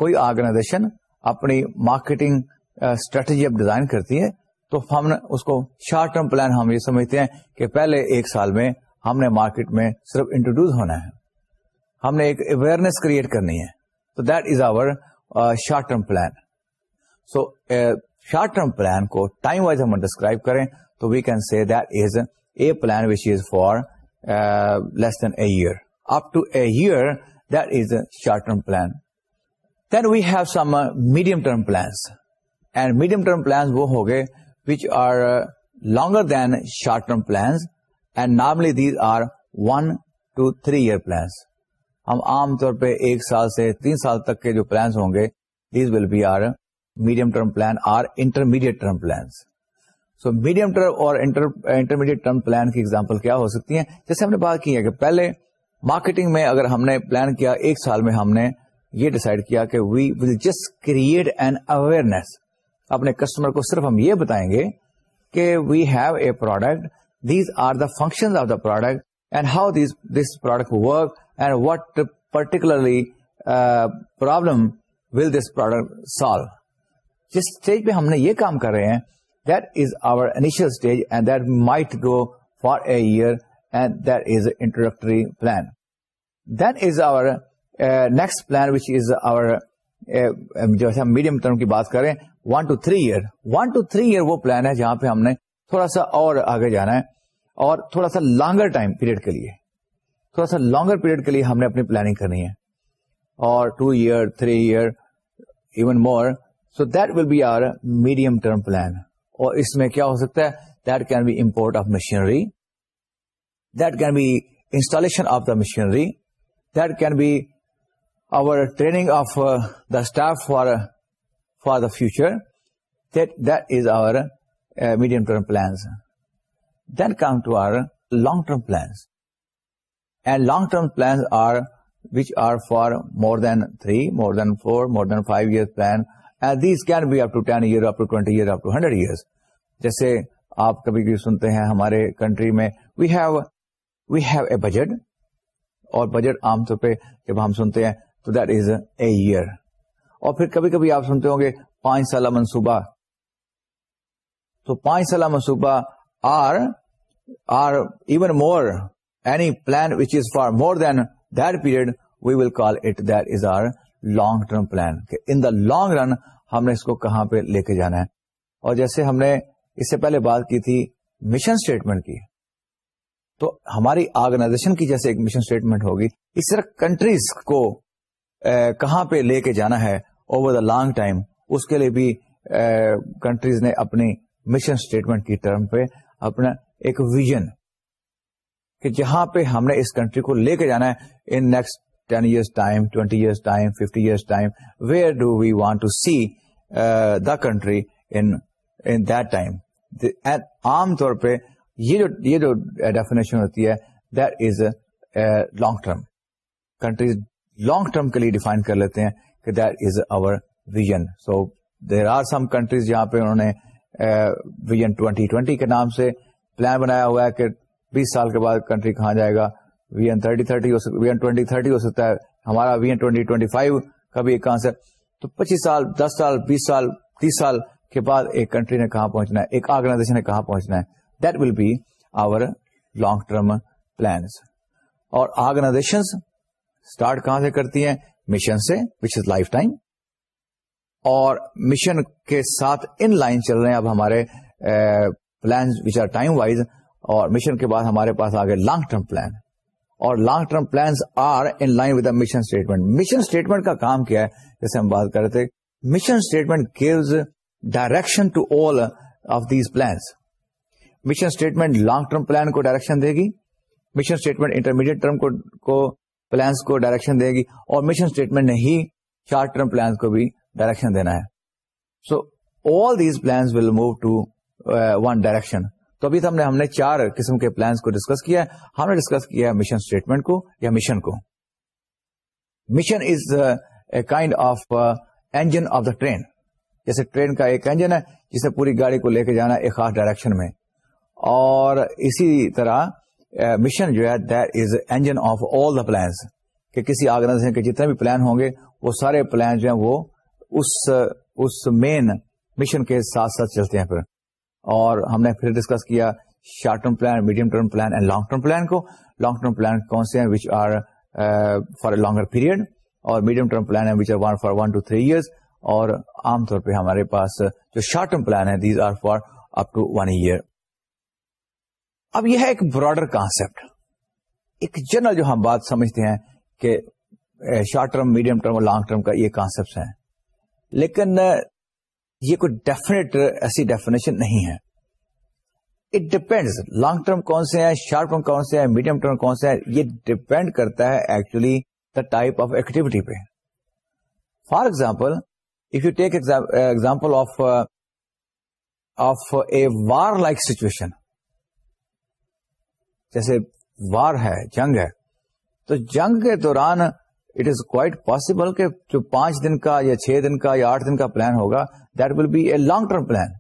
[SPEAKER 1] کوئی آرگنائزیشن اپنی مارکیٹنگ اسٹریٹجی uh, اب ڈیزائن کرتی ہے تو ہم اس کو شارٹ ٹرم پلان ہم یہ سمجھتے ہیں کہ پہلے ایک سال میں ہم نے مارکیٹ میں صرف انٹروڈیوس ہونا ہے ہم نے ایک اویئرنیس کریٹ کرنی ہے تو that is our short term plan so short term plan کو ٹائم وائز ہم ڈسکرائب کریں تو we can see that is a plan which is for less a a plan then we've some medium term plans medium وہ ہو گئے longer than short term plans and normally these are one two three year plans ہم عام طور پہ ایک سال سے تین سال تک کے جو پلانس ہوں گے these will be are medium term plan or intermediate term plans so medium term اور انٹرمیڈیٹ ٹرم پلان کی ایگزامپل کیا ہو سکتی ہیں جیسے ہم نے بات کی ہے کہ پہلے مارکیٹنگ میں اگر ہم نے پلان کیا ایک سال میں ہم نے یہ ڈسائڈ کیا کہ we will just create an awareness اپنے کسٹمر کو صرف ہم یہ بتائیں گے کہ we have a product these are the function of the product and how these this product work and what particularly problem will this product solve جس stage پہ ہم نے یہ کام کر رہے ہیں year and that is a plan then is our plan which is our medium term کی بات کریں one two three year one two three year وہ پلان ہے جہاں پہ ہم نے تھوڑا سا اور آگے جانا ہے اور تھوڑا سا لانگر ٹائم پیریڈ کے لیے تھوڑا سا لانگر پیریڈ کے لیے ہم نے اپنی پلاننگ کرنی ہے اور two year three year even more so that will be are medium term plan اور اس میں کیا ہو سکتا ہے that can be import of machinery that can be installation of the machinery that can be our training of the staff for for the future that is our medium term plans then come to our long term plans and long term plans are which are for more than three more than four more than five year plan جیسے آپ کبھی کبھی ہمارے country میں جب ہم سنتے ہیں تو دیٹ از اے ایئر اور پھر کبھی کبھی آپ سنتے ہوں گے پانچ سالہ منصوبہ تو پانچ سالہ منصوبہ or or even more any plan which is for more than period we will call it is are long term plan کہ ان دا لانگ رن ہم نے اس کو کہاں پہ لے کے جانا ہے اور جیسے ہم نے اس سے پہلے بات کی تھی مشن اسٹیٹمنٹ کی تو ہماری آرگنائزیشن کی جیسے ایک مشن اسٹیٹمنٹ ہوگی اس طرح کنٹریز کو کہاں پہ لے کے جانا ہے اوور دا لانگ ٹائم اس کے لیے بھی کنٹریز نے اپنی مشن اسٹیٹمنٹ کی ٹرم پہ اپنا ایک ویژن کہ جہاں پہ ہم نے اس کنٹری کو لے کے جانا ہے in next ten year twenty year fifty year time where do we want to see the definition ہوتی ہے that is long term countries long term کے لیے ڈیفائن کر لیتے ہیں کہ that is our vision so there are some countries جہاں پہ انہوں نے ویژن ٹوینٹی ٹوینٹی کے نام سے پلان بنایا ہوا ہے کہ بیس سال کے بعد کنٹری کہاں جائے گا وی این تھرٹی تھرٹی وی ٹوینٹی تھرٹی ہو سکتا ہے ہمارا وی این ٹوینٹی ٹوینٹی فائیو کا بھی ایک کانسپٹ تو پچیس سال دس سال بیس سال تیس سال کے بعد ایک کنٹری نے کہاں پہنچنا ہے ایک آرگنائزیشن نے کہاں پہنچنا ہے that will be our long term plans اور آرگنائزیشن اسٹارٹ کہاں سے کرتی ہیں مشن سے وچ از لائف ٹائم اور مشن کے ساتھ ان لائن چل رہے ہیں اب ہمارے plans which are time wise اور مشن کے بعد ہمارے پاس آگے لانگ ٹرم پلان اور long term plans are in line with mission statement mission statement کا کام کیا ہے جیسے ہم بات کرتے تھے mission statement gives direction to all of these plans mission statement long term plan کو ڈائریکشن دے گی مشن اسٹیٹمنٹ انٹرمیڈیٹ ٹرم کو پلانس کو ڈائریکشن دے گی اور مشن اسٹیٹمنٹ نے ہی شارٹ ٹرم پلانس کو بھی ڈائریکشن دینا ہے so all these plans will move to one direction تو ابھی ہم نے ہم نے چار قسم کے پلانس کو ڈسکس کیا ہم نے ڈسکس کیا مشن اسٹیٹمنٹ کو یا مشن کو mission is a kind of engine of the train جیسے ٹرین کا ایک انجن ہے جسے پوری گاڑی کو لے کے جانا ایک خاص ڈائریکشن میں اور اسی طرح مشن uh, جو ہے is engine of all the plans کہ کسی آرگنائزیشن کے جتنے بھی پلان ہوں گے وہ سارے پلان جو ہیں وہ اس مین مشن کے ساتھ ساتھ چلتے ہیں پھر اور ہم نے پھر ڈسکس کیا short term plan medium term plan and long term plan کو لانگ ٹرم پلان کون سے ہیں which are for a longer period اور میڈیم ٹو تھری ایئرس اور عام طور پہ ہمارے پاس جو شارٹ ٹرم پلان ہے ایک براڈر کانسپٹ ایک جنرل جو ہم بات سمجھتے ہیں کہ شارٹ ٹرم میڈیم ٹرم اور لانگ ٹرم کا یہ کانسپٹ ہے لیکن uh, یہ کوئی ڈیفینیٹ ایسی ڈیفینیشن نہیں ہے اٹ ڈپینڈ لانگ ٹرم کون سے ہیں شارٹ ٹرم کون سے ہیں میڈیم ٹرم کون سے ہیں یہ ڈپینڈ کرتا ہے actually the type of activity پہ for example if you take example of of a war like situation جیسے وار ہے جنگ ہے تو جنگ کے دوران اٹ از کوائٹ پاسبل کہ جو پانچ دن کا یا چھ دن کا یا آٹھ دن کا پلان ہوگا that will be a long term plan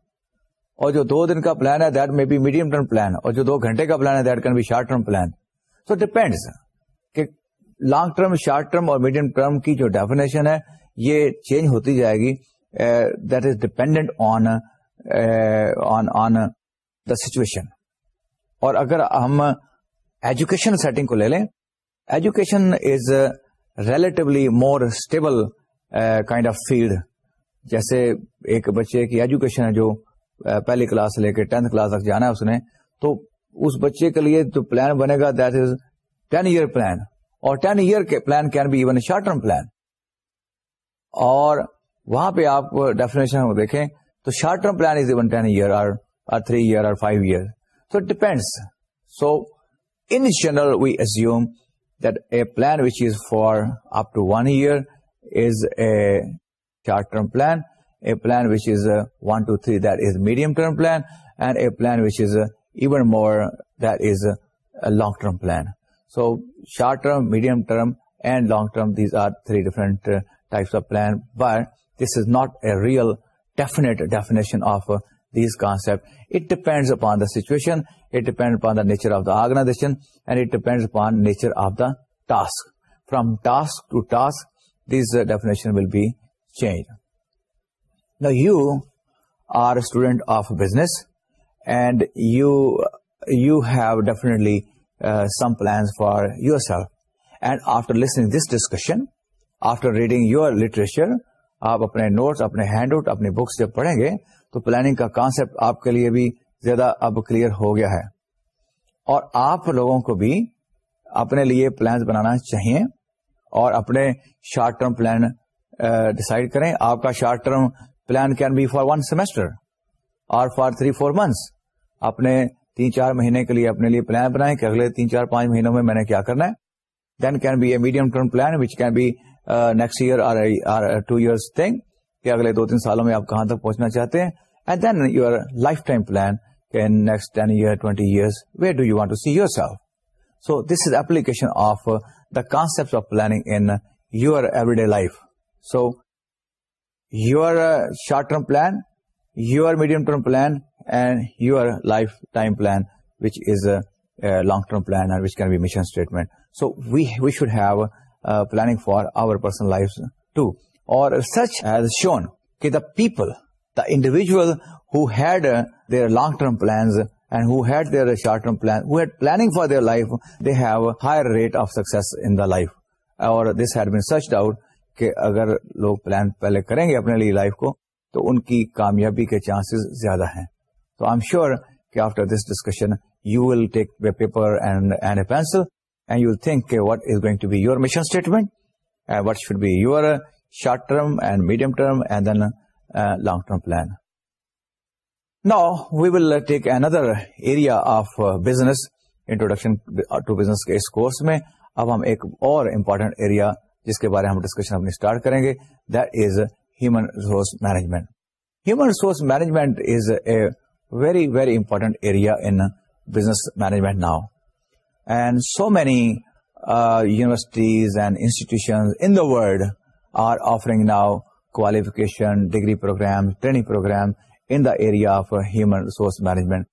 [SPEAKER 1] اور جو دو دن کا پلان ہے that may be medium term plan اور جو دو گھنٹے کا پلان ہے that can be short term plan so depends کہ لانگ ٹرم شارٹ ٹرم اور میڈیم ٹرم کی جو ڈیفینیشن ہے یہ چینج ہوتی جائے گی that is dependent on on on the situation اور اگر ہم ایجوکیشن سیٹنگ کو لے لیں education is relatively more stable kind of field جیسے ایک بچے کی ایجوکیشن ہے جو uh, پہلی کلاس لے کے ٹینتھ کلاس تک جانا ہے اس نے تو اس بچے کے لیے جو پلان بنے گا that is ten year plan اور ٹین ایئر کے plan can be even short term plan اور وہاں پہ آپ ڈیفینیشن دیکھیں تو short term plan is even ten year اور تھری ایئر اور five year so it depends so in that a plan which is for up to 1 year is a short-term plan, a plan which is 1 to 3, that is medium-term plan, and a plan which is even more, that is a long-term plan. So short-term, medium-term, and long-term, these are three different uh, types of plan, but this is not a real definite definition of uh, this concept it depends upon the situation it depend on the nature آرگناڈ upon nature of the task from task to task you are student of business and you have definitely some plan for yourself and after listening this discussion after reading your literature آپ اپنے notice اپنے hand route اپنے books جب پڑھیں گے تو planning کا concept آپ کے لیے بھی زیادہ اب کلیئر ہو گیا ہے اور آپ لوگوں کو بھی اپنے لیے پلانز بنانا چاہیے اور اپنے شارٹ ٹرم پلان ڈسائڈ کریں آپ کا short term plan can be for one semester اور فار تھری فور منتھس اپنے تین چار مہینے کے لیے اپنے لیے پلان بنائیں کہ اگلے تین چار پانچ مہینوں میں میں نے کیا کرنا ہے then can be a medium term plan which can be next year two year thing کہ اگلے دو تین سالوں میں آپ کہاں تک پہنچنا چاہتے ہیں And then your lifetime plan can next 10 years, 20 years, where do you want to see yourself? So this is application of uh, the concepts of planning in your everyday life. So your uh, short-term plan, your medium-term plan, and your lifetime plan, which is a long-term plan and which can be mission statement. So we should have uh, planning for our personal lives too. Or research has shown that the people individual who had their long term plans and who had their short term planning for their life they has N the life اور this had been such doubt کہ اگر لوگ plan پہلے کریں گے اپنے لیے life کو تو ان کی کامیابی کے چانسز زیادہ ہیں تو آئی ایم شیور کہ after this discussion you will take paper and and a pencil and you will think what is going to be your mission statement what should be your short term and medium term and then long term plan نا we will take other area of business introduction to business کے اس course میں اب ہم ایک اور important area جس کے بارے ہم ڈسکشن اپنی اسٹارٹ کریں گے that is human resource management human resource management is a very very important area in business management now and so many universities and institution in the world are offering now شن degree programme training programme in the area of human resource management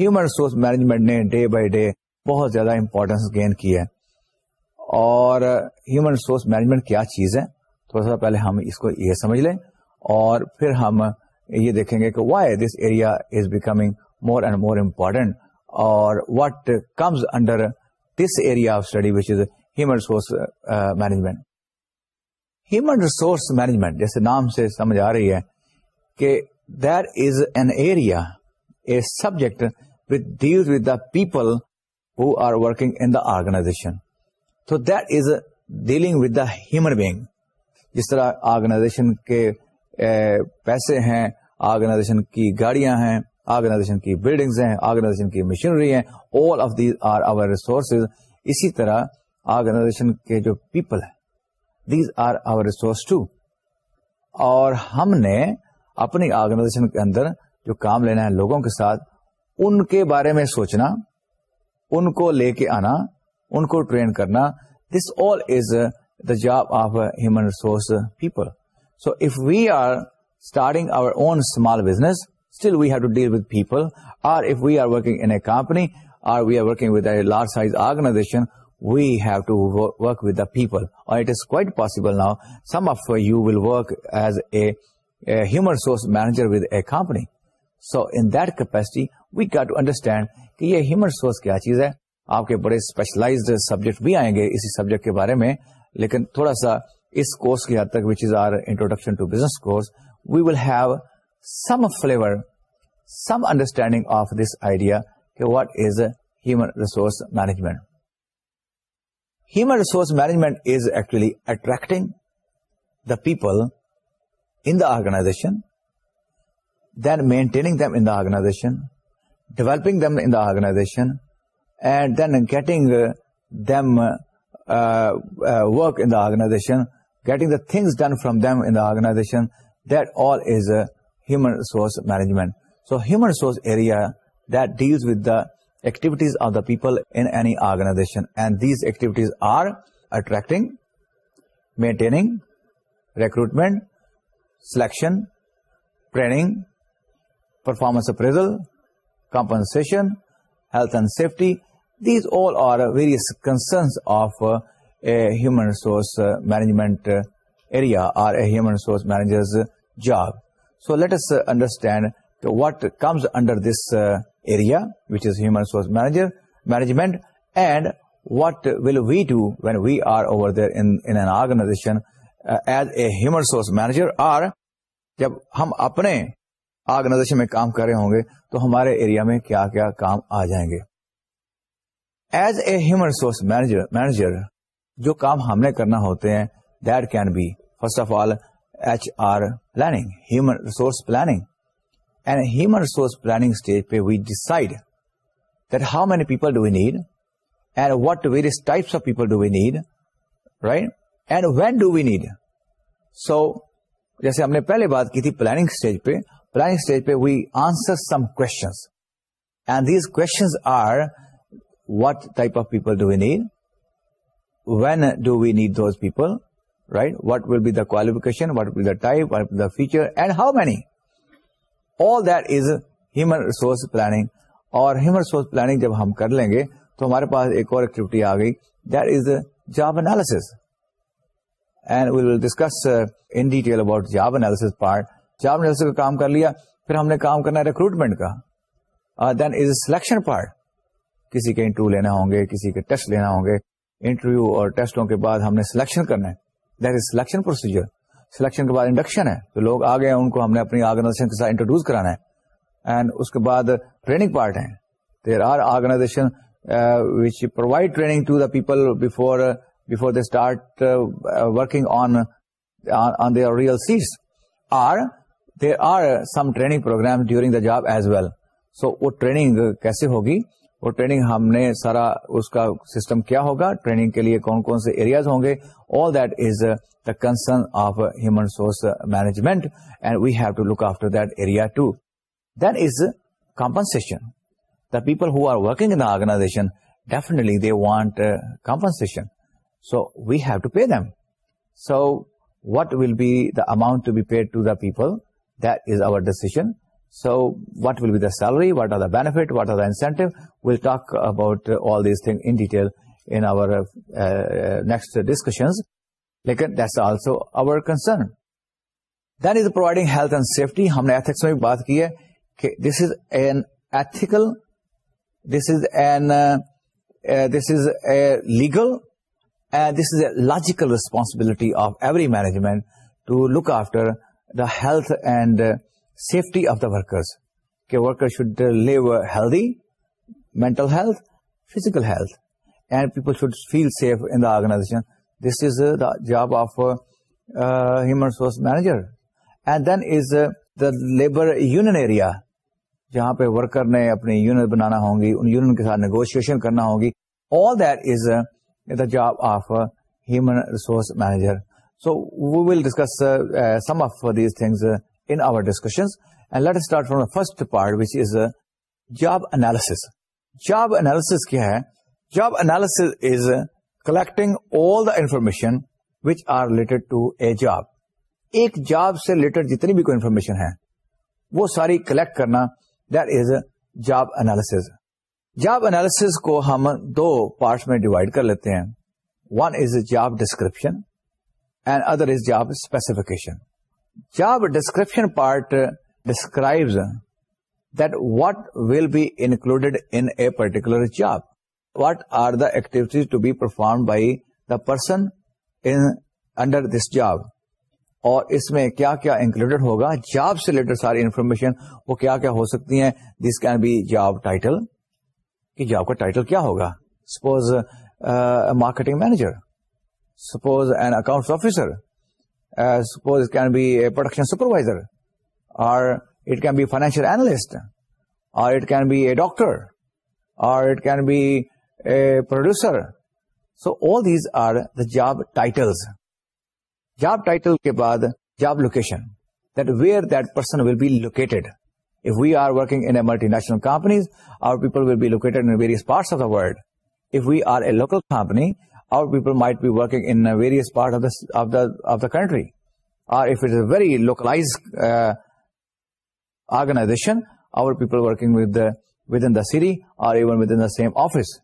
[SPEAKER 1] human resource management نے day by day بہت زیادہ importance gain کی ہے اور human resource management کیا چیز ہے تھوڑا سا پہلے ہم اس کو یہ سمجھ لیں اور پھر ہم یہ دیکھیں گے کہ why this area is becoming more and more important اور what comes under this area of study which is human resource management human resource management جیسے نام سے سمجھ آ رہی ہے کہ there is an area a subject with deal with the people who are working in the organization تو that is dealing with the human being جس طرح آرگنائزیشن کے eh, پیسے ہیں آرگنائزیشن کی گاڑیاں ہیں آرگنائزیشن کی بلڈنگز ہیں آرگنائزیشن کی مشینری ہیں all of these are our resources اسی طرح آرگنائزیشن کے جو پیپل ہیں these are our resource too اور ہم نے اپنی آرگنائزیشن کے اندر جو کام لینا ہے لوگوں کے ساتھ ان کے بارے میں سوچنا ان کو لے کے آنا ان کو ٹرین کرنا this all is the job of human resource people so if we are starting our own small business still we have to deal with people or if we are working in a company or we are working with a large size organization we have to work with the people اور it is quite possible now some of you will work as a human resource manager with a company so in دپیسٹی we کیڈرسٹینڈ کہ یہ human resource کیا چیز ہے آپ کے بڑے specialise subject بھی آئیں گے اسی سبجیکٹ کے بارے میں لیکن تھوڑا سا اس کول have some flavour some understanding of this idea کہ what is human resource management Human resource management is actually attracting the people in the organization, then maintaining them in the organization, developing them in the organization, and then getting uh, them uh, uh, work in the organization, getting the things done from them in the organization. That all is human resource management. So human resource area that deals with the activities of the people in any organization, and these activities are attracting, maintaining, recruitment, selection, training, performance appraisal, compensation, health and safety. These all are various concerns of uh, a human resource uh, management uh, area or a human resource manager's job. So let us understand what comes under this area which is human resource manager management and when will we do when we are over organization in uh, as a human resource manager are جب ہم اپنے organization میں کام کر رہے ہوں گے تو ہمارے ایریا میں کیا کیا کام آ جائیں گے as a human resource manager جو کام ہم نے کرنا ہوتے ہیں that can be first of all H R planning human resource planning and human resource planning stage پہ we decide that how many people do we need and what various types of people do we need right and when do we need so جیسے ہم نے پہلے بات کی تھی planning stage پہ planning stage پہ we answer some questions questions and these are what type of people do we need when do we need those people right what will be the qualification what will the type what will the feature and how many all that is human resource planning اور human resource planning جب ہم کر لیں گے تو ہمارے پاس ایک اور ایکٹیویٹی آ گئی that is job analysis and we will discuss in detail about job analysis part job analysis کا کام کر لیا پھر ہم نے کام کرنا ہے ریکروٹمنٹ کا دین از سلیکشن پارٹ کسی کے انٹرویو لینا ہوں گے کسی کے ٹیسٹ لینا ہوں گے انٹرویو اور ٹیسٹوں کے بعد ہم نے سلیکشن کرنا ہے that is selection procedure selection کے بعد انڈکشن ہے تو لوگ آ گئے ان کو ہم نے اپنی آرگنائزیشن کے ساتھ انٹروڈیوس کرانا ہے اینڈ اس کے بعد ٹریننگ پارٹ ہے there are organization which provide training to the people before before they start working on on their real seats are there are some training programme during the job as well so وہ training کیسے ہوگی training ہم نے سارا اس کا system کیا ہوگا training کے لیے کون کون سے ایریاز ہوں گے all that is the concern of human resource management and we have to look after that area to that is compensation the people who are working in organization they want compensation so we have to pay them so what will be the amount to be paid to the people that is our decision so what will be the salary what are the benefit what are the انسینٹ we'll talk about all these thing until next discussion لیکن that also our concern then is providing health and safety ہم نے ethics میں بھی بات کی ہے کہ this is an ethical this is an this is a legal and this is a logical responsibility of every management to look after the health and safety of the workers کہ worker should live healthy mental health health physical and people should feel safe in the organisation this is the job of human resource manager and then is the labour union area جہاں پہ worker نے اپنی union بنانا ہوگی in union کے ساتھ negotiation کرنا ہوگی all that is the job of human resource manager so we will discuss some of these things first part which is جو ہے جاب کلیکٹنگ ایک جاب سے ریلیٹڈ جتنی بھی کوئی انفارمیشن ہے وہ ساری کلیکٹ کرنا دنالس جاب اینالس کو ہم دو پارٹ میں ڈیوائڈ کر لیتے ہیں one is job description and other is job specification job description part describes that what will be included in a particular job what are the activities to be perform by the person under this job اور اس میں کیا کیا included ہوگا job سے related ساری information وہ کیا کیا ہو سکتی ہیں this can be job title کہ جاب کا ٹائٹل کیا ہوگا suppose marketing manager suppose and accounts officer suppose it can be production supervisor اور ڈاکٹر اور it can be producer so is are job title job title کے بعد job location there the person will be located if we are working in a multinational companies our people will be locate in various parts of the world if we are a local company Our people might be working in uh, various parts of the country, or if it is a very localized uh, organization, our people working within the city or even within the same office.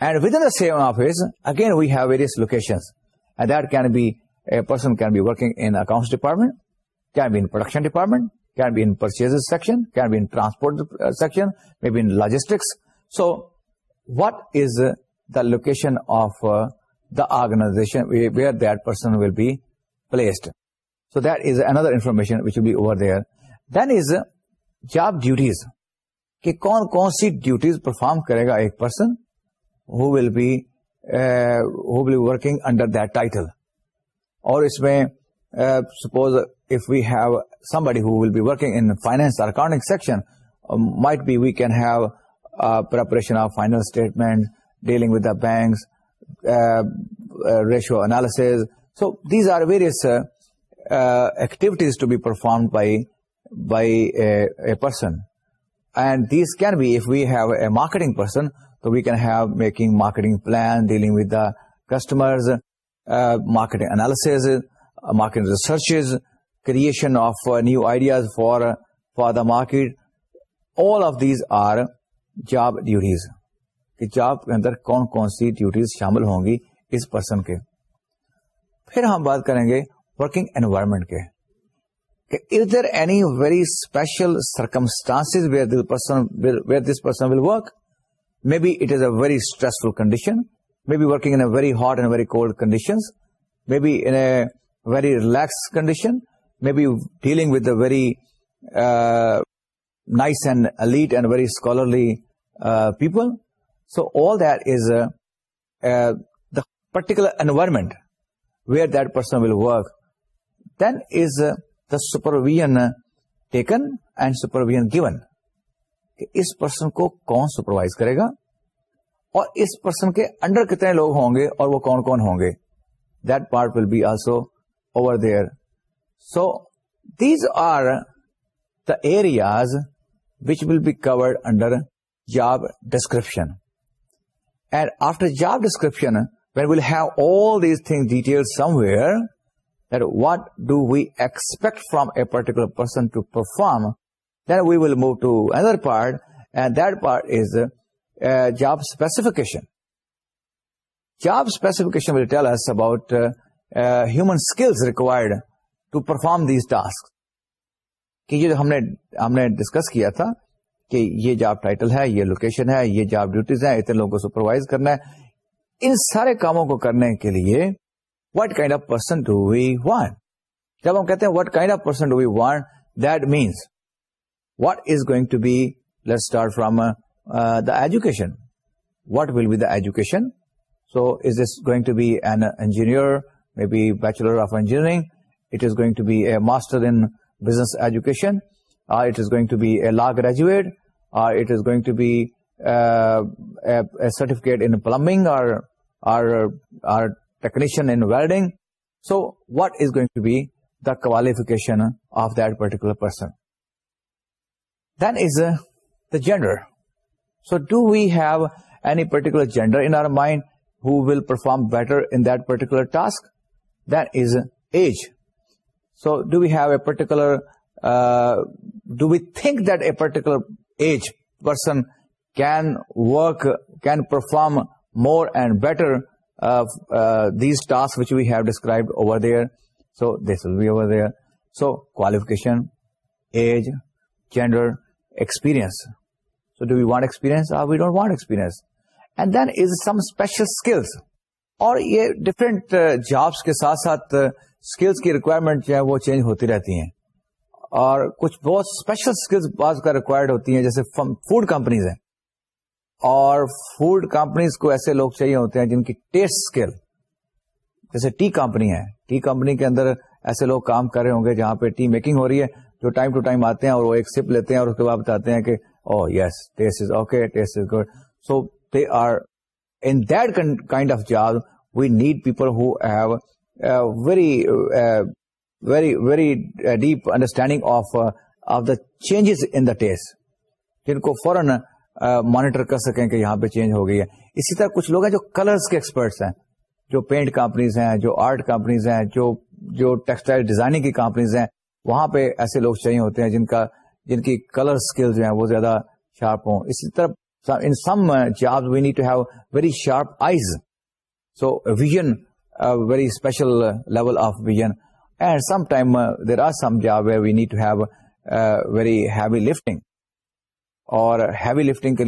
[SPEAKER 1] And within the same office, again we have various locations, and that can be a person can be working in accounts department, can be in production department, can be in purchases section, can be in transport uh, section, maybe in logistics. So what is location of the organisation where that person will be placed so that is another information which be over then is job duties کہ کون کون سی duties perform کرے گا ایک person who will be who will working holder title اور اس میں suppose if we have somebody who will be working in finance accounting section might be we can have preparation of final statement dealing with the banks, uh, uh, ratio analysis. So these are various uh, activities to be performed by a person. And these can be, if we have a marketing person, so we can have making marketing plan, dealing with the customers, marketing analysis, market researches, creation of new ideas for the market. All of these are job duties. کہ job کے اندر کون کون سی duties شامل ہوں گی اس person کے پھر ہم بات کریں گے ورکنگ انوائرمنٹ کے کہ any very special circumstance where this person will work may be it is a very stressful condition may be working in a very hot and very cold condition may be in a very relax condition may be dealing with a very nice and late and very scholarly people so all that is the particular environment where that person will work then is the supervision taken and supervision given کہ اس person کو کون supervise کرے گا اور اس person کے under کتنے لوگ ہوں گے اور وہ کون کون ہوں گے that part will be also over there so these are the areas which will be covered under job description job specification skills required to perform these task کیجیے ہم نے ڈسکس کیا تھا کہ یہ جاب ٹائٹل ہے یہ لوکیشن ہے یہ جاب ڈیوٹیز ہیں اتنے لوگوں کو سپروائز کرنا ہے ان سارے کاموں کو کرنے کے لیے what kind of person do we want جب ہم کہتے ہیں what kind of person do we that means what is going to be let start from the education what will be the education so is is going to be an engineer me bachelor of engineering it is going to be a master in business education or it going to be a law graduate to be سرٹیفکیٹنگ so what be qualification of درٹیکل person then is the gender so do view any particular gendered who will perform better task then is age so do view a particular do we think that a particular age person can work can perform more and better these task which we have describe over there so this will be over there so qualification age gender experience so do we want experience we don't want experience and then is some special skills اور یہ different jobs کے ساتھ ساتھ skills کی requirement جو ہے وہ change ہوتی رہتی ہیں اور کچھ بہت اسپیشل اسکلس بعض کا ریکوائرڈ ہوتی ہیں جیسے فوڈ کمپنیز ہیں اور فوڈ کمپنیز کو ایسے لوگ چاہیے ہوتے ہیں جن کی ٹیسٹ اسکل جیسے ٹی کمپنی ہے ٹی کمپنی کے اندر ایسے لوگ کام کر رہے ہوں گے جہاں پہ ٹی میکنگ ہو رہی ہے جو ٹائم ٹو ٹائم آتے ہیں اور وہ ایک سپ لیتے ہیں اور اس کے بعد بتاتے ہیں کہ oh yes test is okay test is good so they are in that kind of job we need people who have very very very deep understanding of of the changes in the test جن کو فورن monitor کر سکیں کہ یہاں پہ change ہو گئی ہے اسی طرح کچھ لوگ ہیں جو کلرس کے ایکسپرٹس ہیں جو پینٹ کمپنیز ہیں جو آرٹ کمپنیز ہیں جو جو ٹیکسٹائل ڈیزائننگ کی کمپنیز ہیں وہاں پہ ایسے لوگ چاہیے ہوتے ہیں جن کا جن کی کلر اسکل جو ہیں وہ زیادہ شارپ ہوں اسی طرح in some job we need to have very sharp eyes so vision very special level of vision very heavy لگ اور ہم نے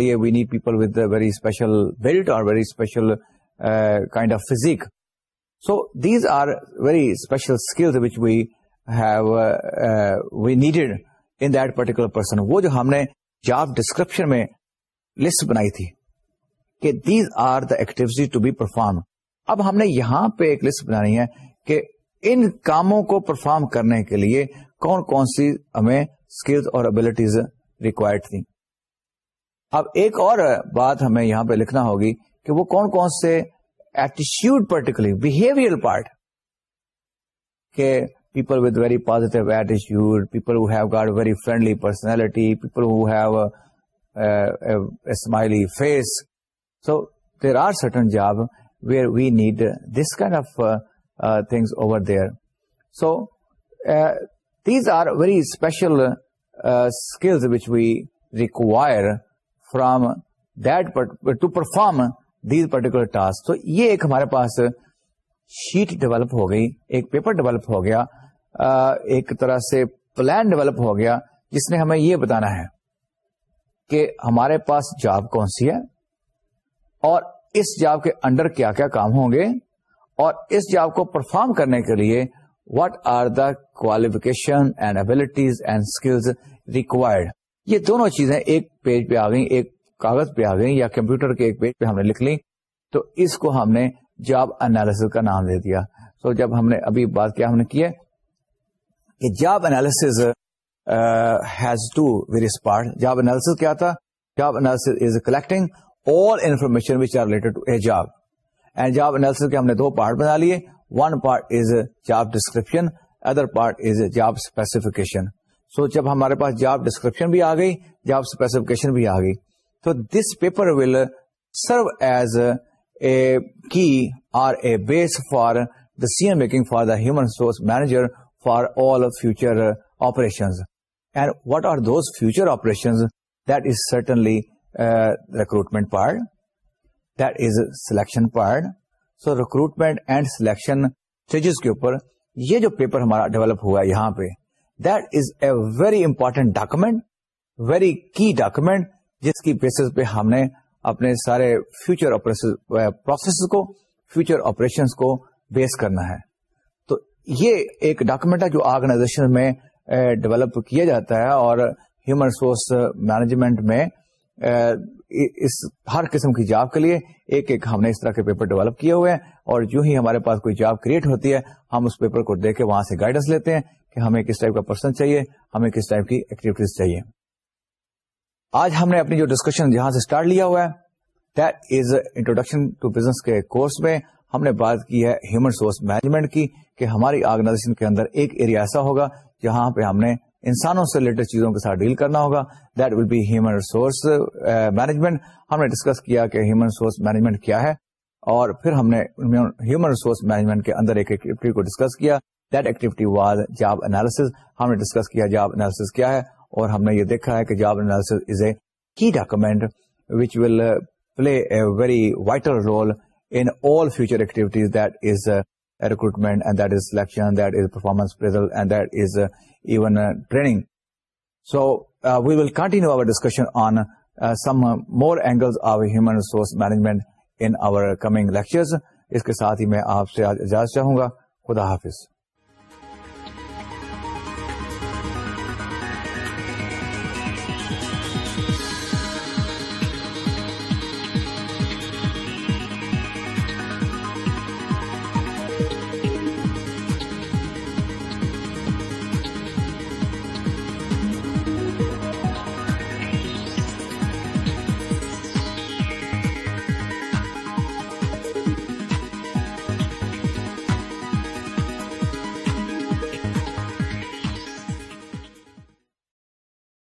[SPEAKER 1] جاف ڈسکرپشن میں لسٹ بنائی تھی کہ these are the activity to be perform اب ہم نے یہاں پہ ایک لسٹ بنانی ہے کہ ان کاموں کو پرفارم کرنے کے لیے کون کون سی ہمیں اسکلز اور ابلیٹیز ریکوائرڈ تھیں اب ایک اور بات ہمیں یہاں پہ لکھنا ہوگی کہ وہ کون کون سے ایٹیچیوڈ with very positive ایٹیچیوڈ people who have very friendly personality people who have smiley face so there are certain job where we need this kind of things over these are very special from درٹیک to perform these particular task تو یہ ایک ہمارے پاس sheet develop ہو گئی ایک paper develop ہو گیا ایک طرح سے پلان ڈیولپ ہو گیا جس نے ہمیں یہ بتانا ہے کہ ہمارے پاس جاب کون سی ہے اور اس جاب کے انڈر کیا کیا کام ہوں گے اور اس جاب کو پرفارم کرنے کے لیے what are the qualification and abilities and skills required یہ دونوں چیزیں ایک پیج پہ آ گئیں ایک کاغذ پہ آ گئی یا کمپیوٹر کے ایک پیج پہ ہم نے لکھ لی تو اس کو ہم نے جاب انالیس کا نام دے دیا سو جب ہم نے ابھی بات کیا ہم نے کی ہے کہ job analysis has to very spurt job analysis کیا تھا job analysis is collecting all information which are related to a job and job analysis کے ہم نے دو پارٹ بنا لیے one part is job description other part is job specification so جب ہمارے پاس جاب ڈسکرپشن بھی آ گئی جاب اسپیسیفکیشن بھی آ گئی تو this paper will serve as a key or a base for the C M making for the human resource manager for all future operation and what are those future operation that is certainly recruitment part that is selection part so recruitment and selection stages کے اوپر یہ جو paper ہمارا develop ہوا ہے یہاں پہ that is a very important document very key document جس کی بیسس پہ ہم نے اپنے سارے فیوچر پروسیس کو فیوچر آپریشن کو بیس کرنا ہے تو یہ ایک ڈاکومینٹ ہے جو آرگنائزیشن میں ڈیولپ eh, کیا جاتا ہے اور ہیومن ریسورس مینجمنٹ میں اس ہر قسم کی جاب کے لیے ایک ایک ہم نے اس طرح کے پیپر ڈیولپ کیے ہوئے ہیں اور جو ہی ہمارے پاس کوئی جاب کریٹ ہوتی ہے ہم اس پیپر کو دے کے وہاں سے گائیڈنس لیتے ہیں کہ ہمیں کس ٹائپ کا پرسن چاہیے ہمیں کس ٹائپ کی ایکٹیویٹیز چاہیے آج ہم نے اپنی جو ڈسکشن جہاں سے اسٹارٹ لیا ہوا ہے that is introduction to business کے کورس میں ہم نے بات کی ہے ہیومن ریسورس مینجمنٹ کی کہ ہماری آرگنائزیشن کے اندر ایک ایریا ایسا ہوگا جہاں پہ ہم نے انسانوں سے ریلیٹڈ چیزوں کے ساتھ ڈیل کرنا ہوگا that will be human resource management ہم نے ڈسکس کیا کہ ہیومن ریسورس مینجمنٹ کیا ہے اور پھر ہم نے ہیومن ریسورس مینجمنٹ کے اندر ایک ایکٹیویٹی کو ڈسکس کیا that activity was job analysis ہم نے ڈسکس کیا جاب انالیس کیا ہے اور ہم نے یہ دیکھا ہے کہ job analysis is a key document which will play a very vital role in all future activities that is recruitment and that is selection continue over discussion on some more angle of human resource management in coming lecture اس کے ساتھ ہی میں آپ سے اجازت چاہوں گا خدا حافظ